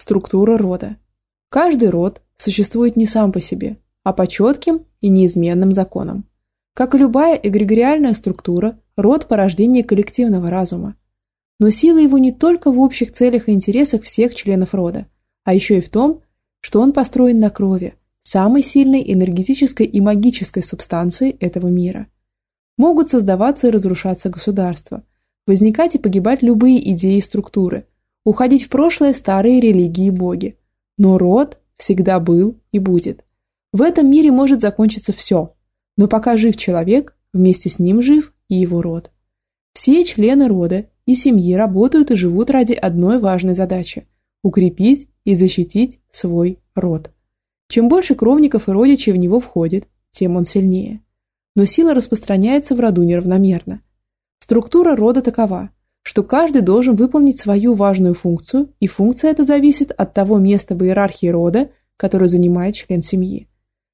Структура рода. Каждый род существует не сам по себе, а по четким и неизменным законам. Как и любая эгрегориальная структура, род – порождение коллективного разума. Но сила его не только в общих целях и интересах всех членов рода, а еще и в том, что он построен на крови, самой сильной энергетической и магической субстанции этого мира. Могут создаваться и разрушаться государства, возникать и погибать любые идеи и структуры, уходить в прошлое старые религии и боги. Но род всегда был и будет. В этом мире может закончиться все, но пока жив человек, вместе с ним жив и его род. Все члены рода и семьи работают и живут ради одной важной задачи – укрепить и защитить свой род. Чем больше кровников и родичей в него входит, тем он сильнее но сила распространяется в роду неравномерно. Структура рода такова, что каждый должен выполнить свою важную функцию, и функция эта зависит от того места в иерархии рода, которое занимает член семьи.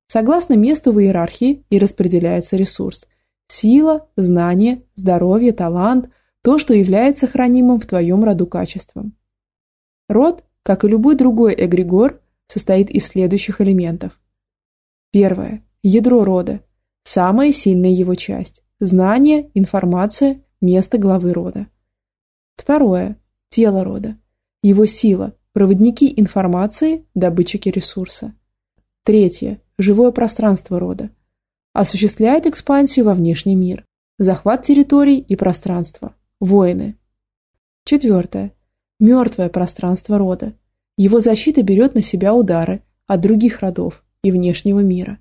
Согласно месту в иерархии и распределяется ресурс – сила, знание, здоровье, талант – то, что является хранимым в твоем роду качеством. Род, как и любой другой эгрегор, состоит из следующих элементов. Первое. Ядро рода – Самая сильная его часть – знание, информация, место главы рода. Второе – тело рода. Его сила – проводники информации, добытчики ресурса. Третье – живое пространство рода. Осуществляет экспансию во внешний мир, захват территорий и пространства, воины. Четвертое – мертвое пространство рода. Его защита берет на себя удары от других родов и внешнего мира.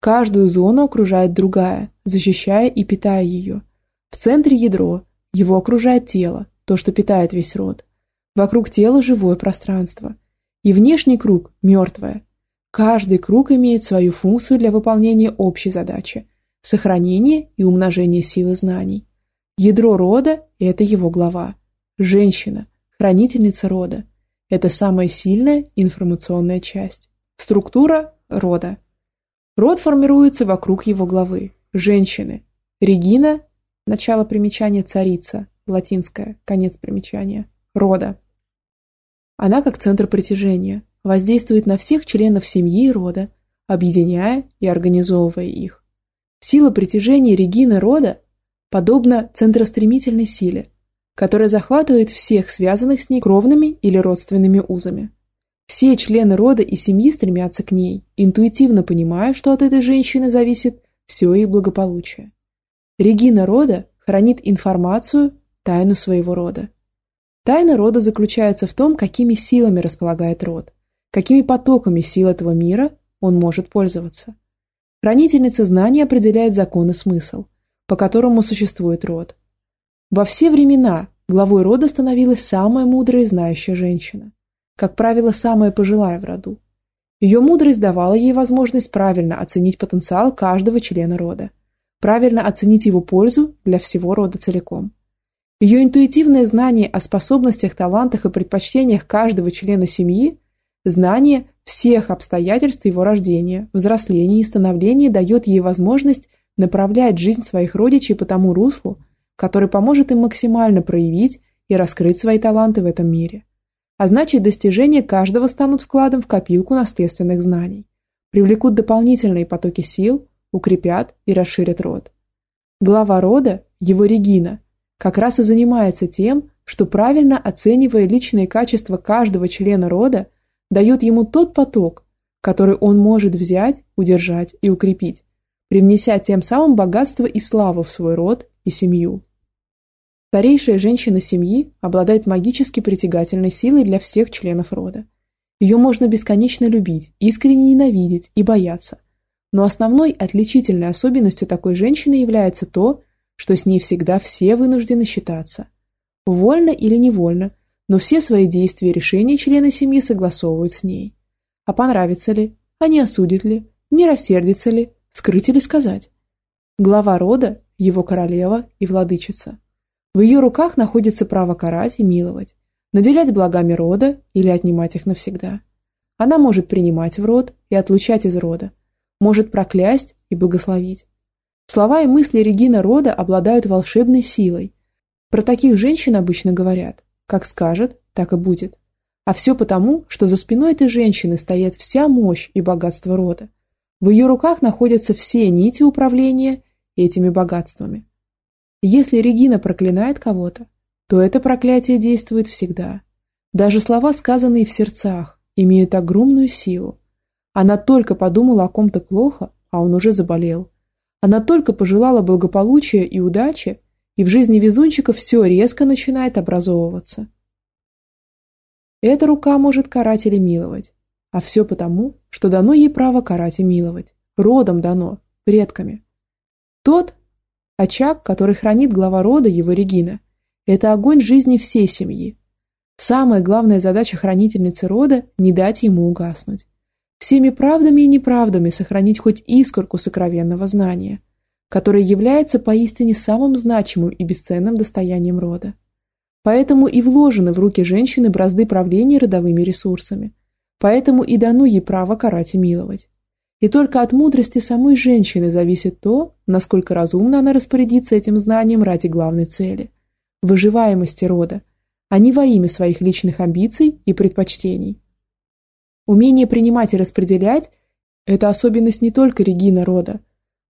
Каждую зону окружает другая, защищая и питая ее. В центре ядро, его окружает тело, то, что питает весь род. Вокруг тела живое пространство. И внешний круг – мертвое. Каждый круг имеет свою функцию для выполнения общей задачи – сохранения и умножения силы знаний. Ядро рода – это его глава. Женщина, хранительница рода. Это самая сильная информационная часть. Структура рода – Род формируется вокруг его главы – женщины. Регина – начало примечания царица, латинское, конец примечания, рода. Она как центр притяжения, воздействует на всех членов семьи и рода, объединяя и организовывая их. Сила притяжения Регины рода подобна центростремительной силе, которая захватывает всех связанных с ней кровными или родственными узами. Все члены рода и семьи стремятся к ней, интуитивно понимая, что от этой женщины зависит все их благополучие. Регина рода хранит информацию, тайну своего рода. Тайна рода заключается в том, какими силами располагает род, какими потоками сил этого мира он может пользоваться. Хранительница знаний определяет закон и смысл, по которому существует род. Во все времена главой рода становилась самая мудрая и знающая женщина как правило, самая пожилая в роду. Ее мудрость давала ей возможность правильно оценить потенциал каждого члена рода, правильно оценить его пользу для всего рода целиком. Ее интуитивное знание о способностях, талантах и предпочтениях каждого члена семьи, знание всех обстоятельств его рождения, взросления и становления дает ей возможность направлять жизнь своих родичей по тому руслу, который поможет им максимально проявить и раскрыть свои таланты в этом мире а значит достижения каждого станут вкладом в копилку наследственных знаний, привлекут дополнительные потоки сил, укрепят и расширят род. Глава рода, его Регина, как раз и занимается тем, что правильно оценивая личные качества каждого члена рода, дает ему тот поток, который он может взять, удержать и укрепить, привнеся тем самым богатство и славу в свой род и семью. Старейшая женщина семьи обладает магически притягательной силой для всех членов рода. Ее можно бесконечно любить, искренне ненавидеть и бояться. Но основной отличительной особенностью такой женщины является то, что с ней всегда все вынуждены считаться. Вольно или невольно, но все свои действия и решения члены семьи согласовывают с ней. А понравится ли, а не осудит ли, не рассердится ли, скрыть или сказать. Глава рода – его королева и владычица. В ее руках находится право карать и миловать, наделять благами рода или отнимать их навсегда. Она может принимать в род и отлучать из рода, может проклясть и благословить. Слова и мысли Регина рода обладают волшебной силой. Про таких женщин обычно говорят, как скажет, так и будет. А все потому, что за спиной этой женщины стоит вся мощь и богатство рода. В ее руках находятся все нити управления этими богатствами. Если Регина проклинает кого-то, то это проклятие действует всегда. Даже слова, сказанные в сердцах, имеют огромную силу. Она только подумала о ком-то плохо, а он уже заболел. Она только пожелала благополучия и удачи, и в жизни везунчика все резко начинает образовываться. Эта рука может карать или миловать, а все потому, что дано ей право карать и миловать. Родом дано, предками. Тот очаг, который хранит глава рода его Регина, это огонь жизни всей семьи. Самая главная задача хранительницы рода – не дать ему угаснуть. Всеми правдами и неправдами сохранить хоть искорку сокровенного знания, которое является поистине самым значимым и бесценным достоянием рода. Поэтому и вложены в руки женщины бразды правления родовыми ресурсами. Поэтому и дано ей право карать и миловать. И только от мудрости самой женщины зависит то, насколько разумно она распорядится этим знанием ради главной цели – выживаемости рода, а не во имя своих личных амбиций и предпочтений. Умение принимать и распределять – это особенность не только Регина рода,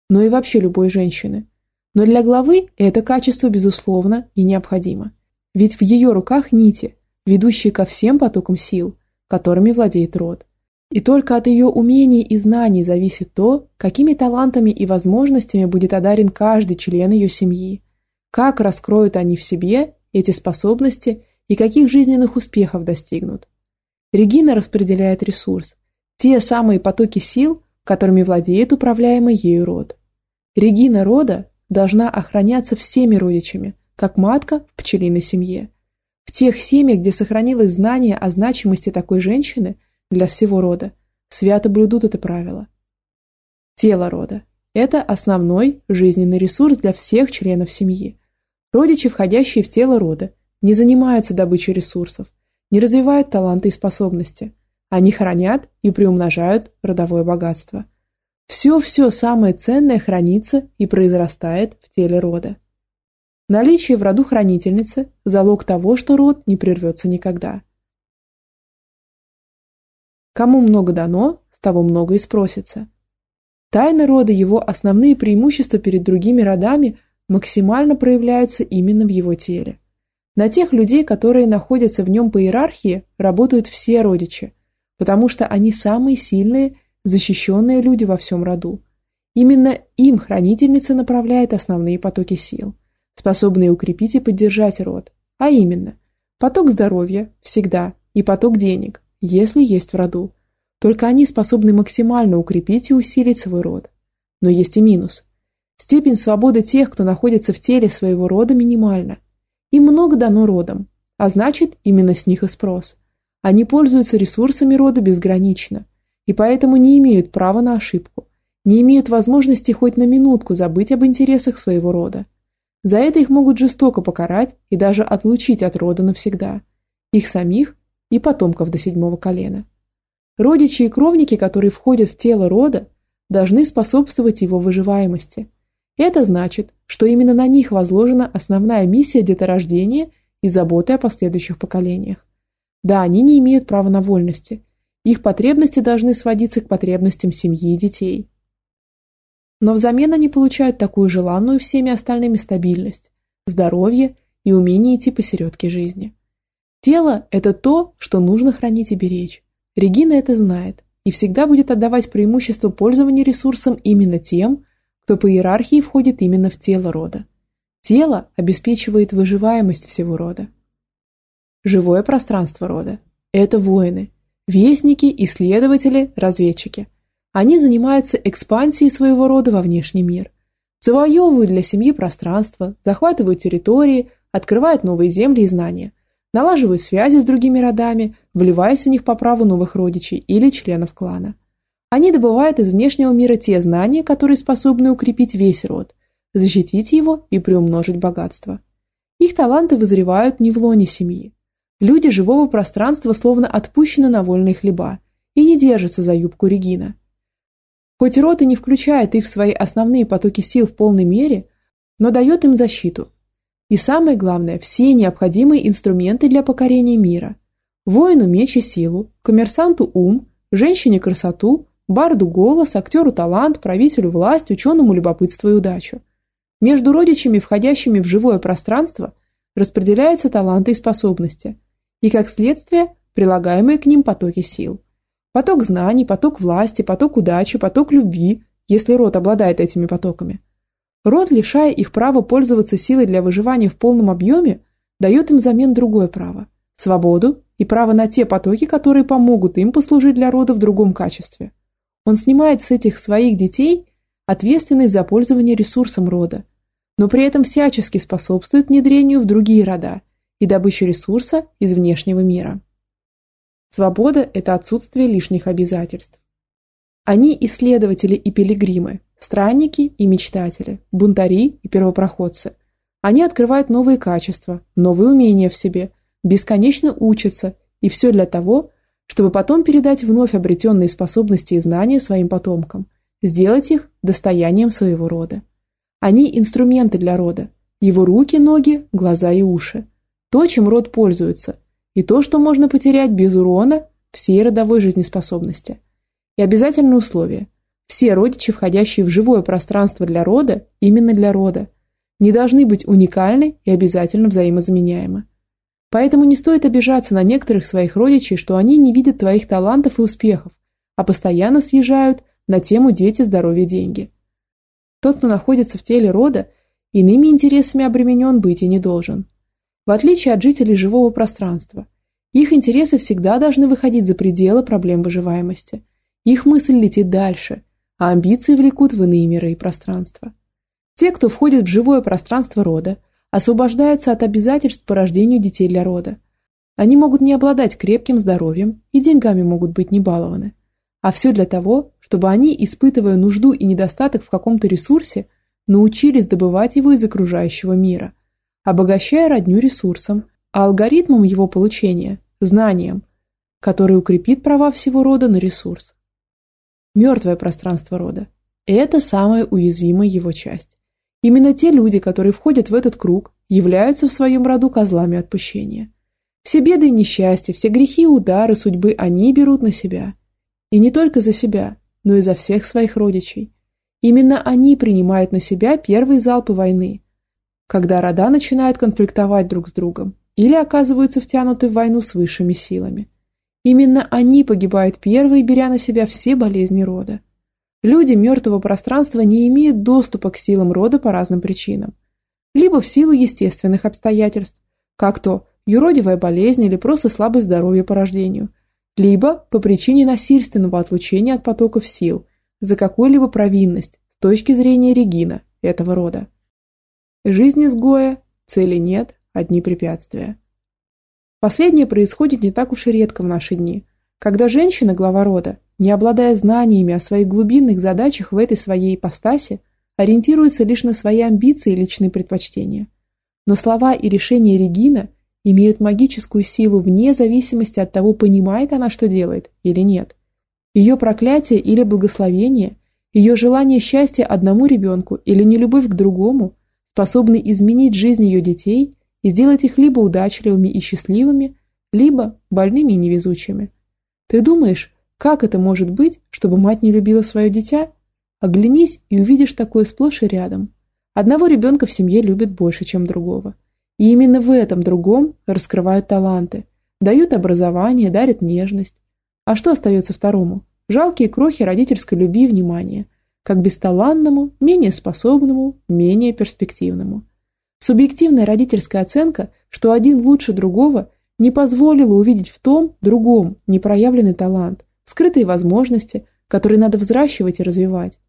но и вообще любой женщины. Но для главы это качество безусловно и необходимо. Ведь в ее руках нити, ведущие ко всем потокам сил, которыми владеет род. И только от ее умений и знаний зависит то, какими талантами и возможностями будет одарен каждый член ее семьи, как раскроют они в себе эти способности и каких жизненных успехов достигнут. Регина распределяет ресурс, те самые потоки сил, которыми владеет управляемый ею род. Регина рода должна охраняться всеми родичами, как матка в пчелиной семье. В тех семьях, где сохранилось знание о значимости такой женщины – для всего рода, свято блюдут это правило. Тело рода – это основной жизненный ресурс для всех членов семьи. Родичи, входящие в тело рода, не занимаются добычей ресурсов, не развивают таланты и способности. Они хранят и приумножают родовое богатство. Все-все самое ценное хранится и произрастает в теле рода. Наличие в роду хранительницы – залог того, что род не прервется никогда. Кому много дано, с того много и спросится. Тайны рода, его основные преимущества перед другими родами максимально проявляются именно в его теле. На тех людей, которые находятся в нем по иерархии, работают все родичи, потому что они самые сильные, защищенные люди во всем роду. Именно им хранительница направляет основные потоки сил, способные укрепить и поддержать род, а именно поток здоровья всегда и поток денег, если есть в роду. Только они способны максимально укрепить и усилить свой род. Но есть и минус. Степень свободы тех, кто находится в теле своего рода, минимальна. Им много дано родом, а значит, именно с них и спрос. Они пользуются ресурсами рода безгранично, и поэтому не имеют права на ошибку, не имеют возможности хоть на минутку забыть об интересах своего рода. За это их могут жестоко покарать и даже отлучить от рода навсегда. Их самих и потомков до седьмого колена. Родичи и кровники, которые входят в тело рода, должны способствовать его выживаемости. Это значит, что именно на них возложена основная миссия деторождения и заботы о последующих поколениях. Да, они не имеют права на вольности. Их потребности должны сводиться к потребностям семьи и детей. Но взамен они получают такую желанную всеми остальными стабильность, здоровье и умение идти посередке жизни. Тело – это то, что нужно хранить и беречь. Регина это знает и всегда будет отдавать преимущество пользования ресурсом именно тем, кто по иерархии входит именно в тело рода. Тело обеспечивает выживаемость всего рода. Живое пространство рода – это воины, вестники, исследователи, разведчики. Они занимаются экспансией своего рода во внешний мир, завоевывают для семьи пространство, захватывают территории, открывают новые земли и знания – налаживают связи с другими родами, вливаясь в них по праву новых родичей или членов клана. Они добывают из внешнего мира те знания, которые способны укрепить весь род, защитить его и приумножить богатство. Их таланты вызревают не в лоне семьи. Люди живого пространства словно отпущены на вольные хлеба и не держатся за юбку Регина. Хоть род и не включает их в свои основные потоки сил в полной мере, но дает им защиту, и самое главное, все необходимые инструменты для покорения мира. Воину меч и силу, коммерсанту ум, женщине красоту, барду голос, актеру талант, правителю власть, ученому любопытство и удачу. Между родичами, входящими в живое пространство, распределяются таланты и способности, и, как следствие, прилагаемые к ним потоки сил. Поток знаний, поток власти, поток удачи, поток любви, если род обладает этими потоками. Род, лишая их права пользоваться силой для выживания в полном объеме, дает им взамен другое право – свободу и право на те потоки, которые помогут им послужить для рода в другом качестве. Он снимает с этих своих детей ответственность за пользование ресурсом рода, но при этом всячески способствует внедрению в другие рода и добыче ресурса из внешнего мира. Свобода – это отсутствие лишних обязательств. Они исследователи и пилигримы, странники и мечтатели, бунтари и первопроходцы. Они открывают новые качества, новые умения в себе, бесконечно учатся, и все для того, чтобы потом передать вновь обретенные способности и знания своим потомкам, сделать их достоянием своего рода. Они инструменты для рода, его руки, ноги, глаза и уши. То, чем род пользуется, и то, что можно потерять без урона всей родовой жизнеспособности – и обязательное условие – все родичи, входящие в живое пространство для рода, именно для рода, не должны быть уникальны и обязательно взаимозаменяемы. Поэтому не стоит обижаться на некоторых своих родичей, что они не видят твоих талантов и успехов, а постоянно съезжают на тему «дети, здоровье, деньги». Тот, кто находится в теле рода, иными интересами обременен быть и не должен. В отличие от жителей живого пространства, их интересы всегда должны выходить за пределы проблем выживаемости – их мысль летит дальше, а амбиции влекут в иные миры и пространства. Те, кто входит в живое пространство рода, освобождаются от обязательств по рождению детей для рода. Они могут не обладать крепким здоровьем и деньгами могут быть не балованы. А все для того, чтобы они, испытывая нужду и недостаток в каком-то ресурсе, научились добывать его из окружающего мира, обогащая родню ресурсом, а алгоритмом его получения – знанием, который укрепит права всего рода на ресурс мертвое пространство рода. Это самая уязвимая его часть. Именно те люди, которые входят в этот круг, являются в своем роду козлами отпущения. Все беды и несчастья, все грехи и удары судьбы они берут на себя. И не только за себя, но и за всех своих родичей. Именно они принимают на себя первые залпы войны, когда рода начинают конфликтовать друг с другом или оказываются втянуты в войну с высшими силами. Именно они погибают первые, беря на себя все болезни рода. Люди мертвого пространства не имеют доступа к силам рода по разным причинам. Либо в силу естественных обстоятельств, как то юродивая болезнь или просто слабое здоровье по рождению, либо по причине насильственного отлучения от потоков сил за какую-либо провинность с точки зрения Регина этого рода. Жизнь изгоя, цели нет, одни препятствия. Последнее происходит не так уж и редко в наши дни, когда женщина, глава рода, не обладая знаниями о своих глубинных задачах в этой своей ипостаси, ориентируется лишь на свои амбиции и личные предпочтения. Но слова и решения Регина имеют магическую силу вне зависимости от того, понимает она, что делает или нет. Ее проклятие или благословение, ее желание счастья одному ребенку или нелюбовь к другому способны изменить жизнь ее детей и сделать их либо удачливыми и счастливыми, либо больными и невезучими. Ты думаешь, как это может быть, чтобы мать не любила свое дитя? Оглянись и увидишь такое сплошь и рядом. Одного ребенка в семье любят больше, чем другого. И именно в этом другом раскрывают таланты, дают образование, дарят нежность. А что остается второму? Жалкие крохи родительской любви и внимания, как бесталанному, менее способному, менее перспективному. Субъективная родительская оценка, что один лучше другого, не позволила увидеть в том другом непроявленный талант, скрытые возможности, которые надо взращивать и развивать.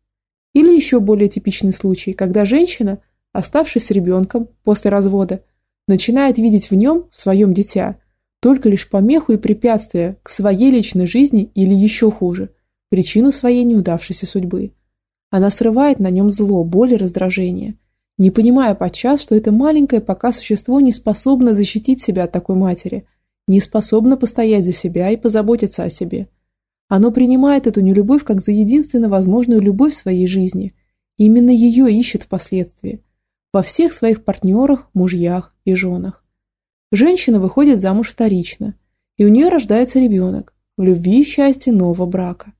Или еще более типичный случай, когда женщина, оставшись с ребенком после развода, начинает видеть в нем, в своем дитя, только лишь помеху и препятствие к своей личной жизни или еще хуже, причину своей неудавшейся судьбы. Она срывает на нем зло, боль и раздражение – не понимая подчас, что это маленькое пока существо не способно защитить себя от такой матери, не способно постоять за себя и позаботиться о себе. Оно принимает эту нелюбовь как за единственно возможную любовь в своей жизни. Именно ее ищет впоследствии. Во всех своих партнерах, мужьях и женах. Женщина выходит замуж вторично. и у нее рождается ребенок в любви и счастье нового брака.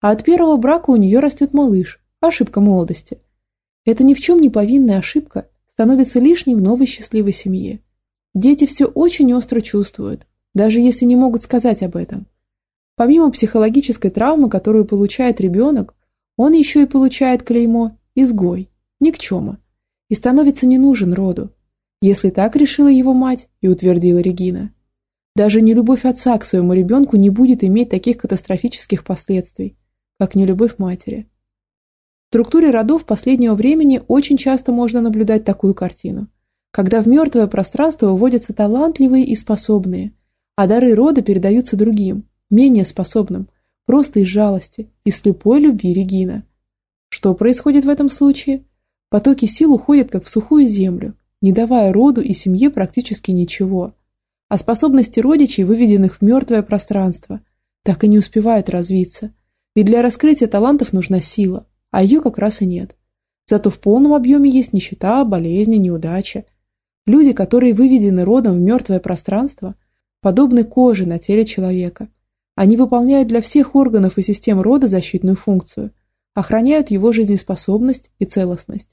А от первого брака у нее растет малыш, ошибка молодости. Эта ни в чем не повинная ошибка становится лишней в новой счастливой семье. Дети все очень остро чувствуют, даже если не могут сказать об этом. Помимо психологической травмы, которую получает ребенок, он еще и получает клеймо «изгой», «никчема» и становится не нужен роду, если так решила его мать и утвердила Регина. Даже нелюбовь отца к своему ребенку не будет иметь таких катастрофических последствий, как нелюбовь матери. В структуре родов последнего времени очень часто можно наблюдать такую картину, когда в мертвое пространство выводятся талантливые и способные, а дары рода передаются другим, менее способным, просто из жалости и слепой любви Регина. Что происходит в этом случае? Потоки сил уходят как в сухую землю, не давая роду и семье практически ничего, а способности родичей, выведенных в мертвое пространство, так и не успевают развиться, ведь для раскрытия талантов нужна сила, а ее как раз и нет. Зато в полном объеме есть нищета, болезни, неудача. Люди, которые выведены родом в мертвое пространство, подобны коже на теле человека – они выполняют для всех органов и систем рода защитную функцию, охраняют его жизнеспособность и целостность.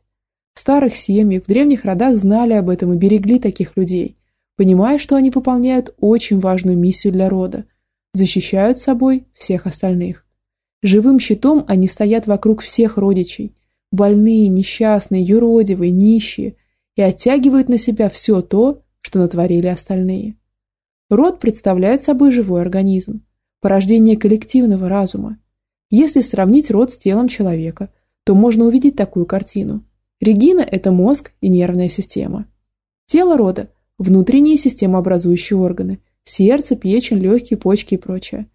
В старых семьях, в древних родах знали об этом и берегли таких людей, понимая, что они выполняют очень важную миссию для рода, защищают собой всех остальных. Живым щитом они стоят вокруг всех родичей, больные, несчастные, юродивые, нищие, и оттягивают на себя все то, что натворили остальные. Род представляет собой живой организм, порождение коллективного разума. Если сравнить род с телом человека, то можно увидеть такую картину. Регина – это мозг и нервная система. Тело рода – внутренние системообразующие органы – сердце, печень, легкие, почки и прочее.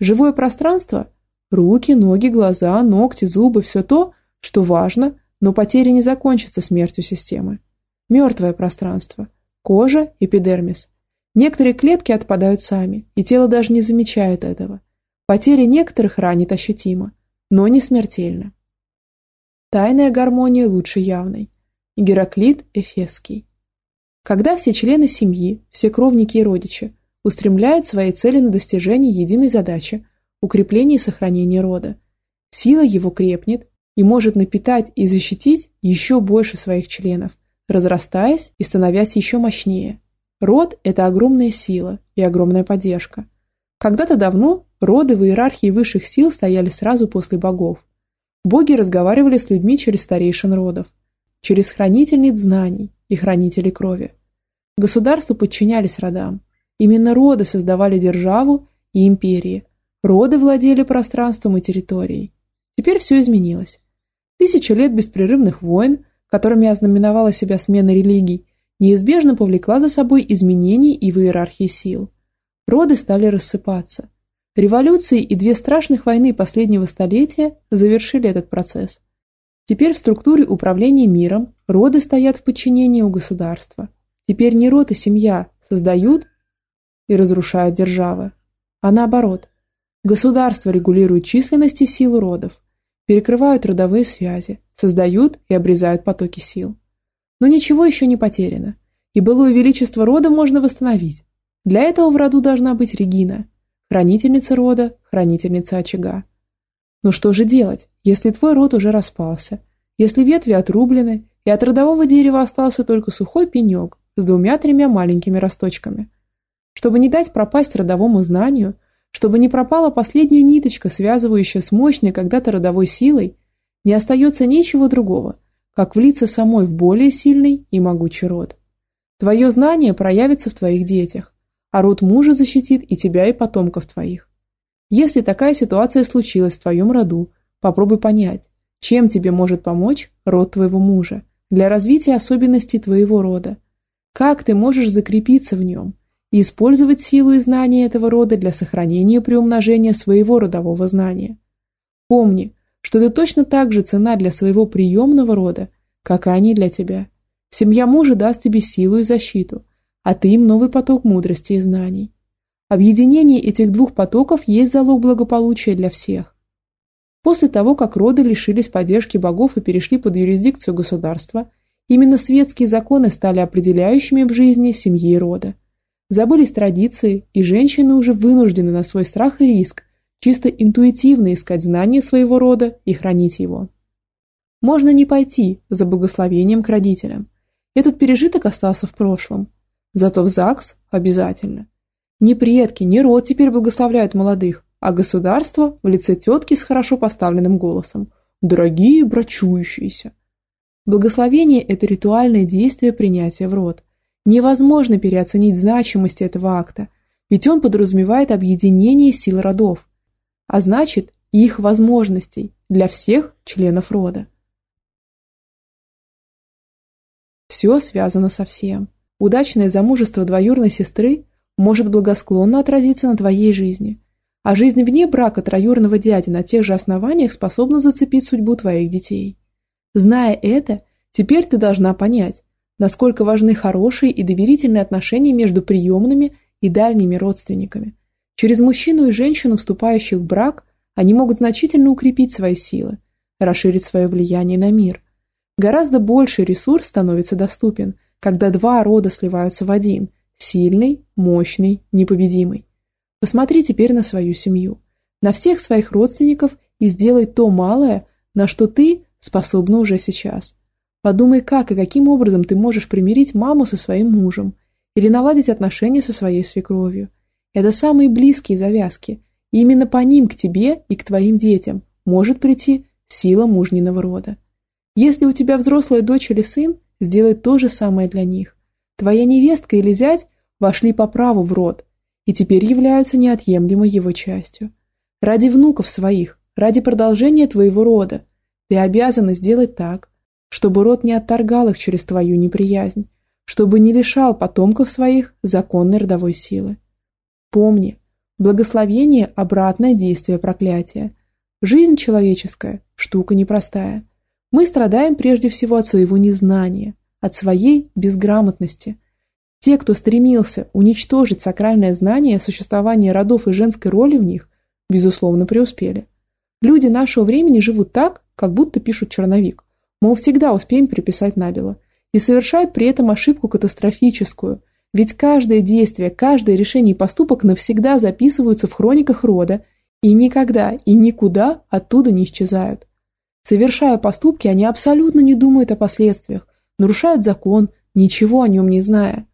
Живое пространство – руки, ноги, глаза, ногти, зубы – все то, что важно, но потеря не закончится смертью системы. Мертвое пространство – кожа, эпидермис Некоторые клетки отпадают сами, и тело даже не замечает этого. Потеря некоторых ранит ощутимо, но не смертельно. Тайная гармония лучше явной. Гераклит Эфесский. Когда все члены семьи, все кровники и родичи устремляют свои цели на достижение единой задачи – укрепления и сохранения рода, сила его крепнет и может напитать и защитить еще больше своих членов, разрастаясь и становясь еще мощнее. Род – это огромная сила и огромная поддержка. Когда-то давно роды в иерархии высших сил стояли сразу после богов. Боги разговаривали с людьми через старейшин родов, через хранительниц знаний и хранителей крови. Государству подчинялись родам. Именно роды создавали державу и империи. Роды владели пространством и территорией. Теперь все изменилось. Тысячи лет беспрерывных войн, которыми ознаменовала себя смена религий, неизбежно повлекла за собой изменения и в иерархии сил. Роды стали рассыпаться. Революции и две страшных войны последнего столетия завершили этот процесс. Теперь в структуре управления миром роды стоят в подчинении у государства. Теперь не род и семья создают и разрушают державы, а наоборот. Государство регулирует численность и силу родов, перекрывают родовые связи, создают и обрезают потоки сил. Но ничего еще не потеряно, и былое величество рода можно восстановить. Для этого в роду должна быть Регина, хранительница рода, хранительница очага. Но что же делать, если твой род уже распался, если ветви отрублены, и от родового дерева остался только сухой пенек с двумя-тремя маленькими росточками? Чтобы не дать пропасть родовому знанию, чтобы не пропала последняя ниточка, связывающая с мощной когда-то родовой силой, не остается ничего другого, как влиться самой в более сильный и могучий род. Твое знание проявится в твоих детях, а род мужа защитит и тебя, и потомков твоих. Если такая ситуация случилась в твоем роду, попробуй понять, чем тебе может помочь род твоего мужа для развития особенностей твоего рода. Как ты можешь закрепиться в нем и использовать силу и знания этого рода для сохранения и приумножения своего родового знания. Помни, что ты точно так же цена для своего приемного рода, как и они для тебя. Семья мужа даст тебе силу и защиту, а ты им новый поток мудрости и знаний. Объединение этих двух потоков есть залог благополучия для всех. После того, как роды лишились поддержки богов и перешли под юрисдикцию государства, именно светские законы стали определяющими в жизни семьи и рода. Забылись традиции, и женщины уже вынуждены на свой страх и риск чисто интуитивно искать знания своего рода и хранить его. Можно не пойти за благословением к родителям. Этот пережиток остался в прошлом. Зато в ЗАГС обязательно. Не предки, не род теперь благословляют молодых, а государство в лице тетки с хорошо поставленным голосом. Дорогие брачующиеся. Благословение – это ритуальное действие принятия в род. Невозможно переоценить значимость этого акта, ведь он подразумевает объединение сил родов, а значит и их возможностей для всех членов рода. Все связано со всем. Удачное замужество двоюрной сестры может благосклонно отразиться на твоей жизни, а жизнь вне брака троюрного дяди на тех же основаниях способна зацепить судьбу твоих детей. Зная это, теперь ты должна понять, насколько важны хорошие и доверительные отношения между приемными и дальними родственниками. Через мужчину и женщину, вступающих в брак, они могут значительно укрепить свои силы, расширить свое влияние на мир. Гораздо больший ресурс становится доступен, когда два рода сливаются в один – сильный, мощный, непобедимый. Посмотри теперь на свою семью, на всех своих родственников и сделай то малое, на что ты способна уже сейчас – Подумай, как и каким образом ты можешь примирить маму со своим мужем или наладить отношения со своей свекровью. Это самые близкие завязки, и именно по ним к тебе и к твоим детям может прийти сила мужниного рода. Если у тебя взрослая дочь или сын, сделай то же самое для них. Твоя невестка или зять вошли по праву в род и теперь являются неотъемлемой его частью. Ради внуков своих, ради продолжения твоего рода, ты обязана сделать так, чтобы род не отторгал их через твою неприязнь, чтобы не лишал потомков своих законной родовой силы. Помни, благословение – обратное действие проклятия. Жизнь человеческая – штука непростая. Мы страдаем прежде всего от своего незнания, от своей безграмотности. Те, кто стремился уничтожить сакральное знание существования родов и женской роли в них, безусловно, преуспели. Люди нашего времени живут так, как будто пишут черновик – Мол, всегда успеем переписать набело. И совершают при этом ошибку катастрофическую. Ведь каждое действие, каждое решение и поступок навсегда записываются в хрониках рода и никогда и никуда оттуда не исчезают. Совершая поступки, они абсолютно не думают о последствиях, нарушают закон, ничего о нем не зная.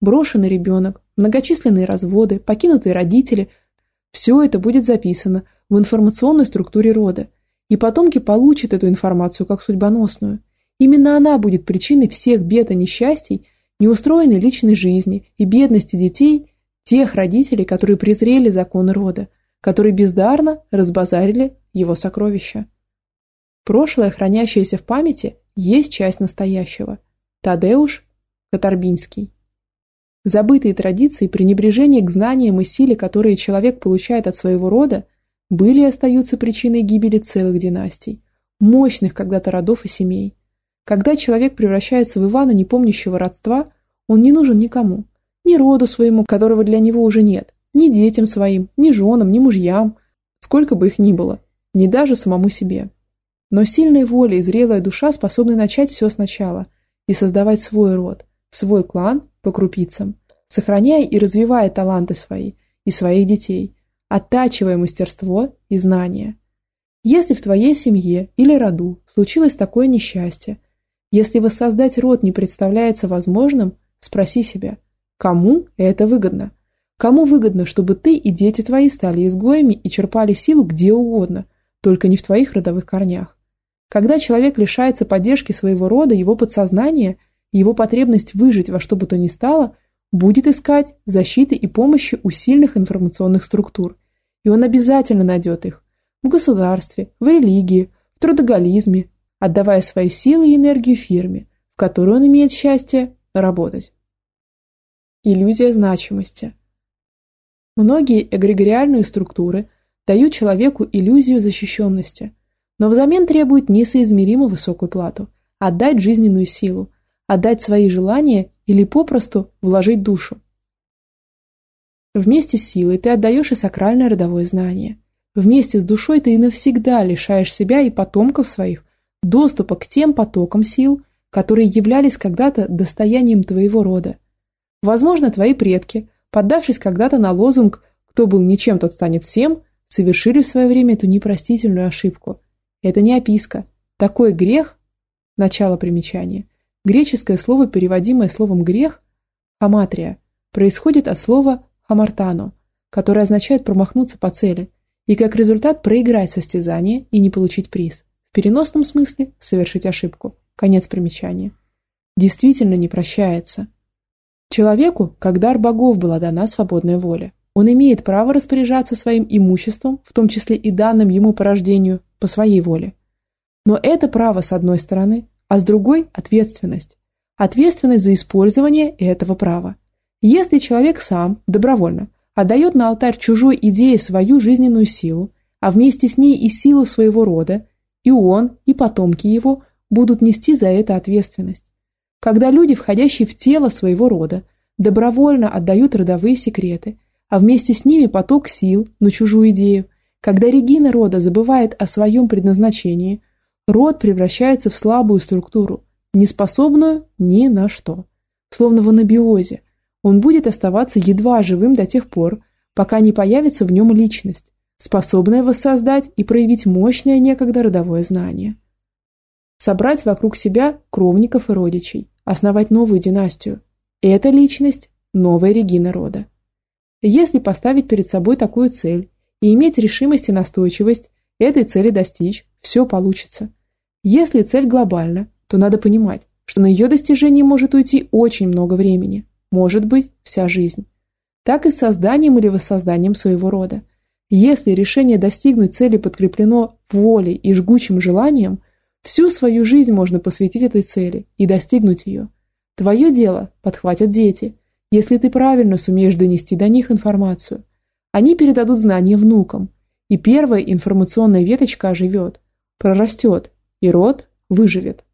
Брошенный ребенок, многочисленные разводы, покинутые родители – все это будет записано в информационной структуре рода – и потомки получат эту информацию как судьбоносную. Именно она будет причиной всех бед и несчастий, неустроенной личной жизни и бедности детей, тех родителей, которые презрели законы рода, которые бездарно разбазарили его сокровища. Прошлое, хранящееся в памяти, есть часть настоящего. Тадеуш Катарбинский. Забытые традиции, пренебрежение к знаниям и силе, которые человек получает от своего рода – были и остаются причиной гибели целых династий, мощных когда-то родов и семей. Когда человек превращается в Ивана, не помнящего родства, он не нужен никому, ни роду своему, которого для него уже нет, ни детям своим, ни женам, ни мужьям, сколько бы их ни было, ни даже самому себе. Но сильная воля и зрелая душа способны начать все сначала и создавать свой род, свой клан по крупицам, сохраняя и развивая таланты свои и своих детей – оттачивая мастерство и знания. Если в твоей семье или роду случилось такое несчастье, если воссоздать род не представляется возможным, спроси себя, кому это выгодно? Кому выгодно, чтобы ты и дети твои стали изгоями и черпали силу где угодно, только не в твоих родовых корнях? Когда человек лишается поддержки своего рода, его подсознание, его потребность выжить во что бы то ни стало – будет искать защиты и помощи у сильных информационных структур, и он обязательно найдет их в государстве, в религии, в трудоголизме, отдавая свои силы и энергию фирме, в которой он имеет счастье работать. Иллюзия значимости. Многие эгрегориальные структуры дают человеку иллюзию защищенности, но взамен требуют несоизмеримо высокую плату – отдать жизненную силу, отдать свои желания или попросту вложить душу. Вместе с силой ты отдаешь и сакральное родовое знание. Вместе с душой ты и навсегда лишаешь себя и потомков своих доступа к тем потокам сил, которые являлись когда-то достоянием твоего рода. Возможно, твои предки, поддавшись когда-то на лозунг «кто был ничем, тот станет всем», совершили в свое время эту непростительную ошибку. Это не описка. Такой грех – начало примечания. Греческое слово, переводимое словом «грех» – хаматрия, происходит от слова хамартано, которое означает промахнуться по цели, и как результат проиграть состязание и не получить приз. В переносном смысле – совершить ошибку. Конец примечания. Действительно не прощается. Человеку, как дар богов, была дана свободная воля. Он имеет право распоряжаться своим имуществом, в том числе и данным ему по рождению, по своей воле. Но это право с одной стороны, а с другой – ответственность. Ответственность за использование этого права. Если человек сам, добровольно, отдает на алтарь чужой идеи свою жизненную силу, а вместе с ней и силу своего рода, и он, и потомки его будут нести за это ответственность. Когда люди, входящие в тело своего рода, добровольно отдают родовые секреты, а вместе с ними поток сил на чужую идею, когда Регина рода забывает о своем предназначении, род превращается в слабую структуру, неспособную ни на что. Словно в анабиозе, он будет оставаться едва живым до тех пор, пока не появится в нем личность, способная воссоздать и проявить мощное некогда родовое знание собрать вокруг себя кровников и родичей, основать новую династию. Эта личность – новая Регина рода. Если поставить перед собой такую цель и иметь решимость и настойчивость этой цели достичь, все получится. Если цель глобальна, то надо понимать, что на ее достижение может уйти очень много времени, может быть, вся жизнь. Так и с созданием или воссозданием своего рода. Если решение достигнуть цели подкреплено волей и жгучим желанием – Всю свою жизнь можно посвятить этой цели и достигнуть ее. Твое дело подхватят дети, если ты правильно сумеешь донести до них информацию. Они передадут знания внукам, и первая информационная веточка оживет, прорастет, и род выживет.